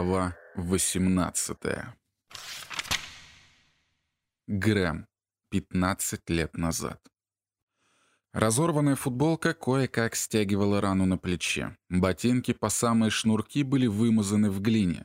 Глава 18 Грэм. 15 лет назад. Разорванная футболка кое-как стягивала рану на плече. Ботинки по самые шнурки были вымазаны в глине.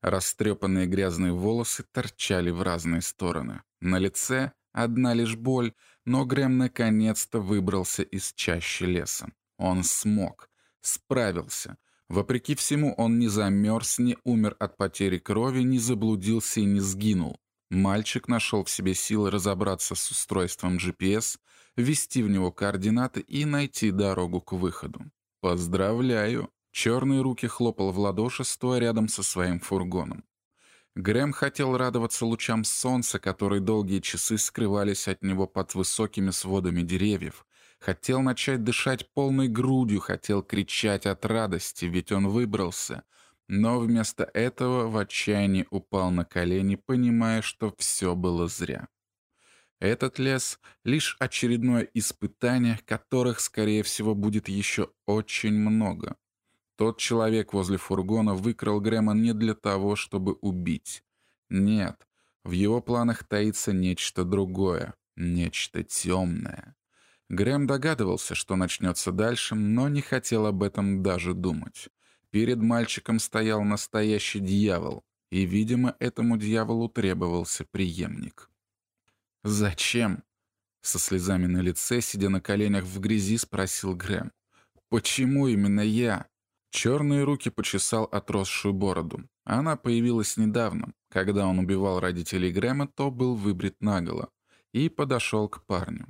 Растрепанные грязные волосы торчали в разные стороны. На лице одна лишь боль, но Грэм наконец-то выбрался из чащи леса. Он смог, справился. Вопреки всему, он не замерз, не умер от потери крови, не заблудился и не сгинул. Мальчик нашел в себе силы разобраться с устройством GPS, ввести в него координаты и найти дорогу к выходу. «Поздравляю!» Черные руки хлопал в ладоши, стоя рядом со своим фургоном. Грэм хотел радоваться лучам солнца, которые долгие часы скрывались от него под высокими сводами деревьев. Хотел начать дышать полной грудью, хотел кричать от радости, ведь он выбрался. Но вместо этого в отчаянии упал на колени, понимая, что все было зря. Этот лес — лишь очередное испытание, которых, скорее всего, будет еще очень много. Тот человек возле фургона выкрал Грэма не для того, чтобы убить. Нет, в его планах таится нечто другое, нечто темное. Грэм догадывался, что начнется дальше, но не хотел об этом даже думать. Перед мальчиком стоял настоящий дьявол, и, видимо, этому дьяволу требовался преемник. «Зачем?» Со слезами на лице, сидя на коленях в грязи, спросил Грэм. «Почему именно я?» Черные руки почесал отросшую бороду. Она появилась недавно. Когда он убивал родителей Грэма, то был выбрит наголо. И подошел к парню.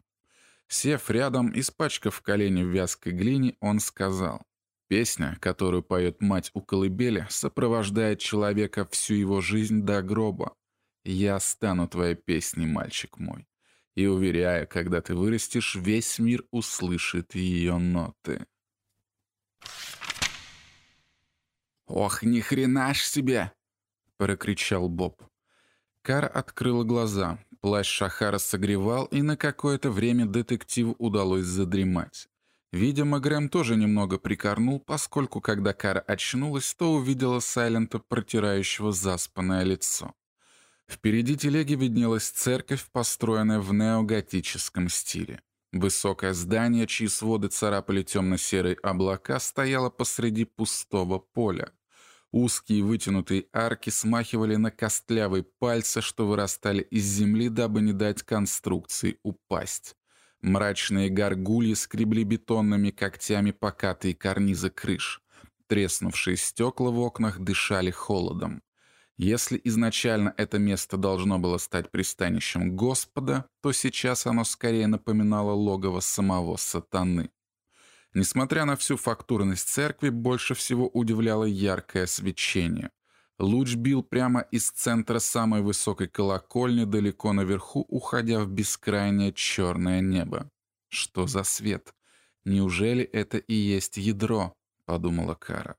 Сев рядом, испачкав колени в вязкой глине, он сказал. «Песня, которую поет мать у колыбели, сопровождает человека всю его жизнь до гроба. Я стану твоей песней, мальчик мой. И уверяю, когда ты вырастешь, весь мир услышит ее ноты». «Ох, ни хрена ж себе!» — прокричал Боб. Кара открыла глаза. Плащ Шахара согревал, и на какое-то время детективу удалось задремать. Видимо, Грэм тоже немного прикорнул, поскольку, когда Кара очнулась, то увидела Сайлента, протирающего заспанное лицо. Впереди телеги виднелась церковь, построенная в неоготическом стиле. Высокое здание, чьи своды царапали темно-серые облака, стояло посреди пустого поля. Узкие вытянутые арки смахивали на костлявые пальцы, что вырастали из земли, дабы не дать конструкции упасть. Мрачные горгульи скребли бетонными когтями покатые карнизы крыш. Треснувшие стекла в окнах дышали холодом. Если изначально это место должно было стать пристанищем Господа, то сейчас оно скорее напоминало логово самого сатаны. Несмотря на всю фактурность церкви, больше всего удивляло яркое свечение. Луч бил прямо из центра самой высокой колокольни, далеко наверху, уходя в бескрайнее черное небо. «Что за свет? Неужели это и есть ядро?» — подумала Кара.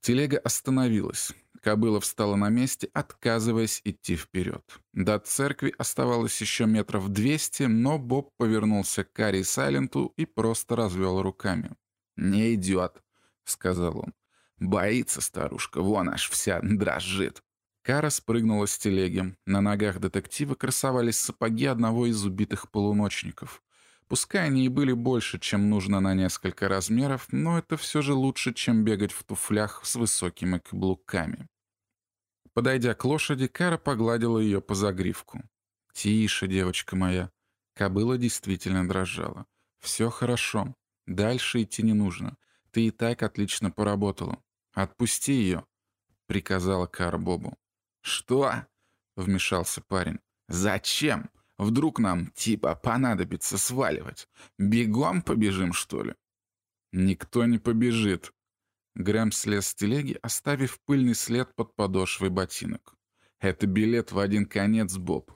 Телега остановилась. Кобыла встала на месте, отказываясь идти вперед. До церкви оставалось еще метров двести, но Боб повернулся к Карри Сайленту и просто развел руками. «Не идет», — сказал он. «Боится старушка, вон аж вся дрожит». Кара спрыгнула с телеги. На ногах детектива красовались сапоги одного из убитых полуночников. Пускай они и были больше, чем нужно на несколько размеров, но это все же лучше, чем бегать в туфлях с высокими каблуками. Подойдя к лошади, Кара погладила ее по загривку. «Тише, девочка моя». Кобыла действительно дрожала. «Все хорошо. Дальше идти не нужно. Ты и так отлично поработала. Отпусти ее», — приказала Кара Бобу. «Что?» — вмешался парень. «Зачем? Вдруг нам, типа, понадобится сваливать? Бегом побежим, что ли?» «Никто не побежит», Грэм слез с телеги, оставив пыльный след под подошвой ботинок. «Это билет в один конец, Боб».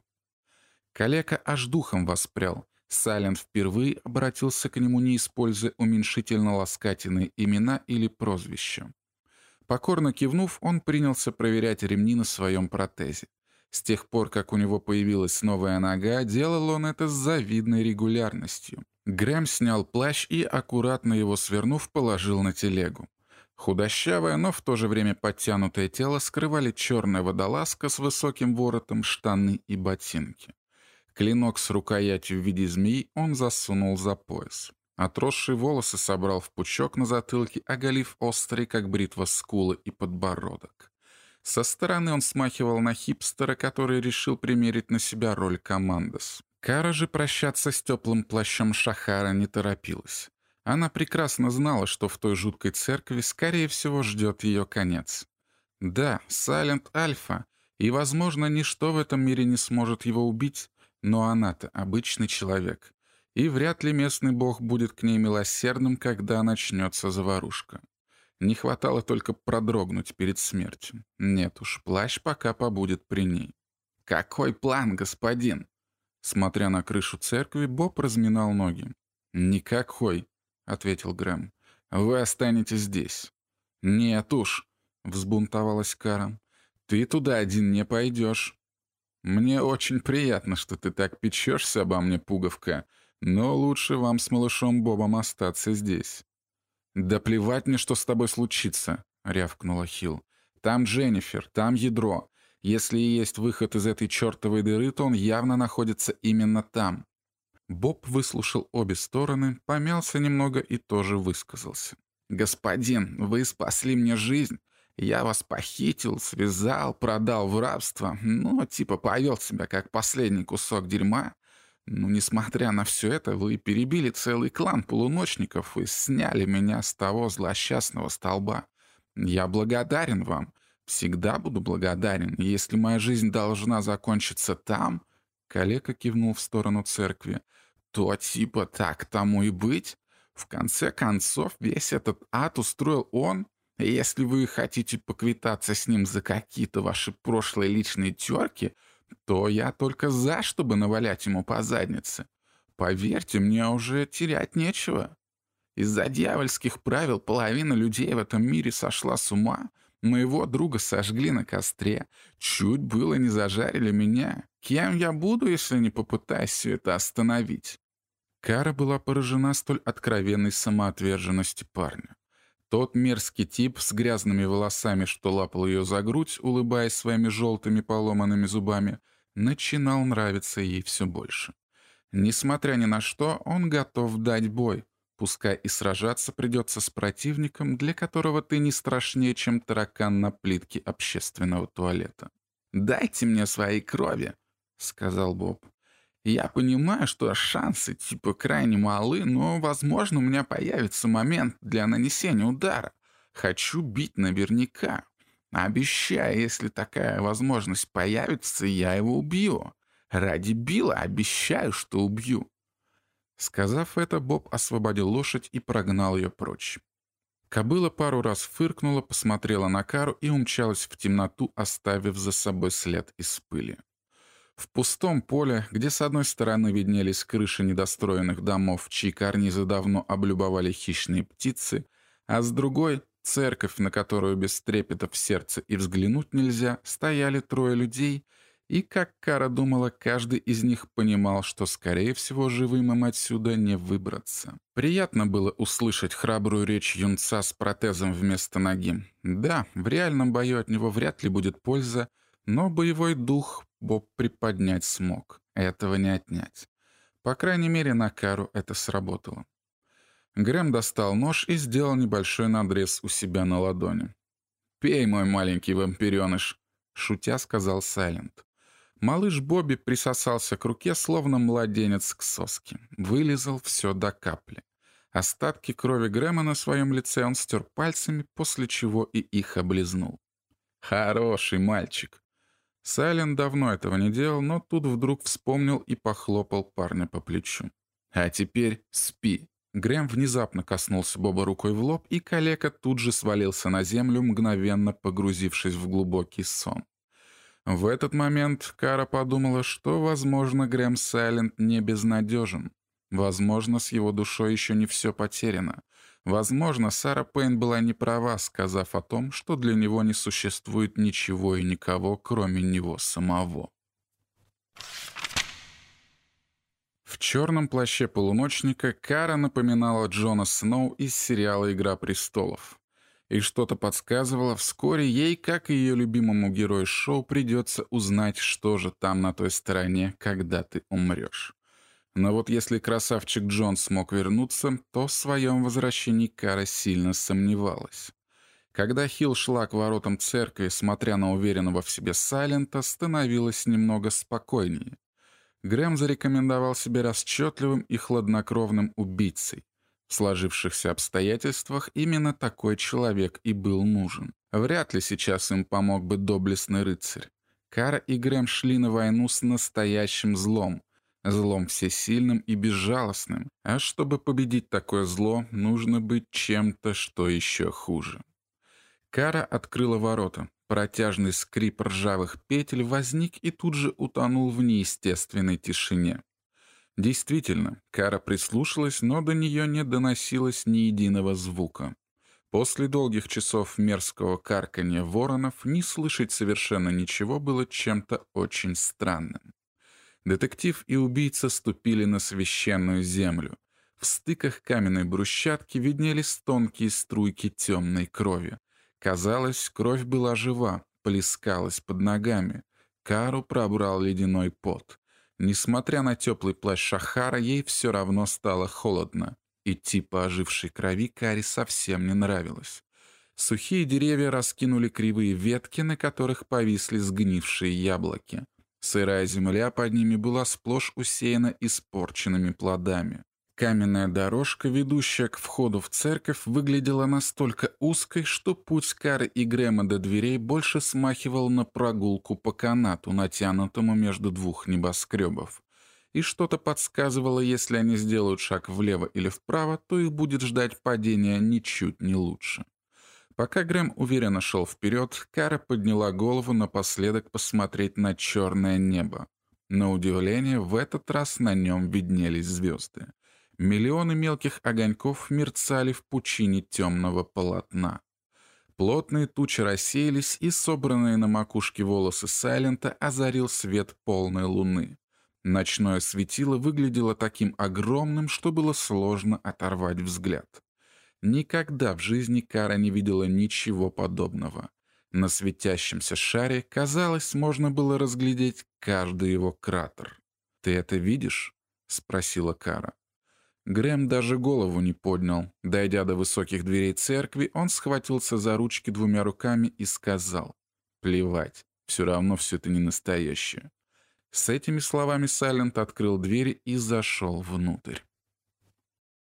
Калека аж духом воспрял. Сайлент впервые обратился к нему, не используя уменьшительно-ласкательные имена или прозвища. Покорно кивнув, он принялся проверять ремни на своем протезе. С тех пор, как у него появилась новая нога, делал он это с завидной регулярностью. Грэм снял плащ и, аккуратно его свернув, положил на телегу. Худощавое, но в то же время подтянутое тело скрывали черная водолазка с высоким воротом, штаны и ботинки. Клинок с рукоятью в виде змеи он засунул за пояс. Отросшие волосы собрал в пучок на затылке, оголив острые, как бритва, скулы и подбородок. Со стороны он смахивал на хипстера, который решил примерить на себя роль командос. Кара же прощаться с теплым плащом Шахара не торопилась. Она прекрасно знала, что в той жуткой церкви, скорее всего, ждет ее конец. Да, Сайлент Альфа, и, возможно, ничто в этом мире не сможет его убить, но она-то обычный человек. И вряд ли местный бог будет к ней милосердным, когда начнется заварушка. Не хватало только продрогнуть перед смертью. Нет уж, плащ пока побудет при ней. «Какой план, господин?» Смотря на крышу церкви, Боб разминал ноги. «Никакой», — ответил Грэм. «Вы останетесь здесь». «Нет уж», — взбунтовалась Кара. «Ты туда один не пойдешь». «Мне очень приятно, что ты так печешься обо мне, пуговка, но лучше вам с малышом Бобом остаться здесь». «Да плевать мне, что с тобой случится», — рявкнула Хилл. «Там Дженнифер, там ядро. Если и есть выход из этой чертовой дыры, то он явно находится именно там. Боб выслушал обе стороны, помялся немного и тоже высказался. «Господин, вы спасли мне жизнь. Я вас похитил, связал, продал в рабство. Ну, типа повел себя как последний кусок дерьма. Но, несмотря на все это, вы перебили целый клан полуночников и сняли меня с того злосчастного столба. Я благодарен вам. Всегда буду благодарен. Если моя жизнь должна закончиться там...» Калека кивнул в сторону церкви то типа так тому и быть. В конце концов, весь этот ад устроил он. И если вы хотите поквитаться с ним за какие-то ваши прошлые личные терки, то я только за, чтобы навалять ему по заднице. Поверьте, мне уже терять нечего. Из-за дьявольских правил половина людей в этом мире сошла с ума. Моего друга сожгли на костре. Чуть было не зажарили меня. Кем я буду, если не попытаюсь все это остановить? Кара была поражена столь откровенной самоотверженностью парня. Тот мерзкий тип с грязными волосами, что лапал ее за грудь, улыбаясь своими желтыми поломанными зубами, начинал нравиться ей все больше. Несмотря ни на что, он готов дать бой, пускай и сражаться придется с противником, для которого ты не страшнее, чем таракан на плитке общественного туалета. «Дайте мне своей крови», — сказал Боб. Я понимаю, что шансы типа крайне малы, но, возможно, у меня появится момент для нанесения удара. Хочу бить наверняка. Обещаю, если такая возможность появится, я его убью. Ради Билла обещаю, что убью». Сказав это, Боб освободил лошадь и прогнал ее прочь. Кобыла пару раз фыркнула, посмотрела на Кару и умчалась в темноту, оставив за собой след из пыли. В пустом поле, где с одной стороны виднелись крыши недостроенных домов, чьи карнизы давно облюбовали хищные птицы, а с другой — церковь, на которую без трепета в сердце и взглянуть нельзя, стояли трое людей, и, как Кара думала, каждый из них понимал, что, скорее всего, живым им отсюда не выбраться. Приятно было услышать храбрую речь юнца с протезом вместо ноги. Да, в реальном бою от него вряд ли будет польза, но боевой дух Боб приподнять смог. Этого не отнять. По крайней мере, на Кару это сработало. Грэм достал нож и сделал небольшой надрез у себя на ладони. «Пей, мой маленький вампиреныш», — шутя сказал Сайлент. Малыш Бобби присосался к руке, словно младенец к соске. Вылезал все до капли. Остатки крови Грэма на своем лице он стер пальцами, после чего и их облизнул. «Хороший мальчик», Сайлен давно этого не делал, но тут вдруг вспомнил и похлопал парня по плечу. «А теперь спи». Грэм внезапно коснулся Боба рукой в лоб, и калека тут же свалился на землю, мгновенно погрузившись в глубокий сон. В этот момент Кара подумала, что, возможно, Грэм Сайленд не безнадежен. Возможно, с его душой еще не все потеряно. Возможно, Сара Пейн была не права, сказав о том, что для него не существует ничего и никого, кроме него самого. В черном плаще полуночника Кара напоминала Джона Сноу из сериала «Игра престолов». И что-то подсказывало, вскоре ей, как и ее любимому герою шоу, придется узнать, что же там на той стороне, когда ты умрешь. Но вот если красавчик Джон смог вернуться, то в своем возвращении Кара сильно сомневалась. Когда Хилл шла к воротам церкви, смотря на уверенного в себе Сайлента, становилось немного спокойнее. Грэм зарекомендовал себя расчетливым и хладнокровным убийцей. В сложившихся обстоятельствах именно такой человек и был нужен. Вряд ли сейчас им помог бы доблестный рыцарь. Кара и Грэм шли на войну с настоящим злом. Злом всесильным и безжалостным. А чтобы победить такое зло, нужно быть чем-то, что еще хуже. Кара открыла ворота. Протяжный скрип ржавых петель возник и тут же утонул в неестественной тишине. Действительно, Кара прислушалась, но до нее не доносилось ни единого звука. После долгих часов мерзкого карканья воронов не слышать совершенно ничего было чем-то очень странным. Детектив и убийца ступили на священную землю. В стыках каменной брусчатки виднелись тонкие струйки темной крови. Казалось, кровь была жива, плескалась под ногами. Кару пробрал ледяной пот. Несмотря на теплый плащ Шахара, ей все равно стало холодно. Идти по ожившей крови Каре совсем не нравилось. Сухие деревья раскинули кривые ветки, на которых повисли сгнившие яблоки. Сырая земля под ними была сплошь усеяна испорченными плодами. Каменная дорожка, ведущая к входу в церковь, выглядела настолько узкой, что путь Кары и Грэма до дверей больше смахивал на прогулку по канату, натянутому между двух небоскребов. И что-то подсказывало, если они сделают шаг влево или вправо, то их будет ждать падение ничуть не лучше. Пока Грэм уверенно шел вперед, Кара подняла голову напоследок посмотреть на черное небо. На удивление, в этот раз на нем виднелись звезды. Миллионы мелких огоньков мерцали в пучине темного полотна. Плотные тучи рассеялись, и собранные на макушке волосы Сайлента озарил свет полной луны. Ночное светило выглядело таким огромным, что было сложно оторвать взгляд. Никогда в жизни Кара не видела ничего подобного. На светящемся шаре, казалось, можно было разглядеть каждый его кратер. «Ты это видишь?» — спросила Кара. Грэм даже голову не поднял. Дойдя до высоких дверей церкви, он схватился за ручки двумя руками и сказал «Плевать, все равно все это не настоящее». С этими словами Сайлент открыл двери и зашел внутрь.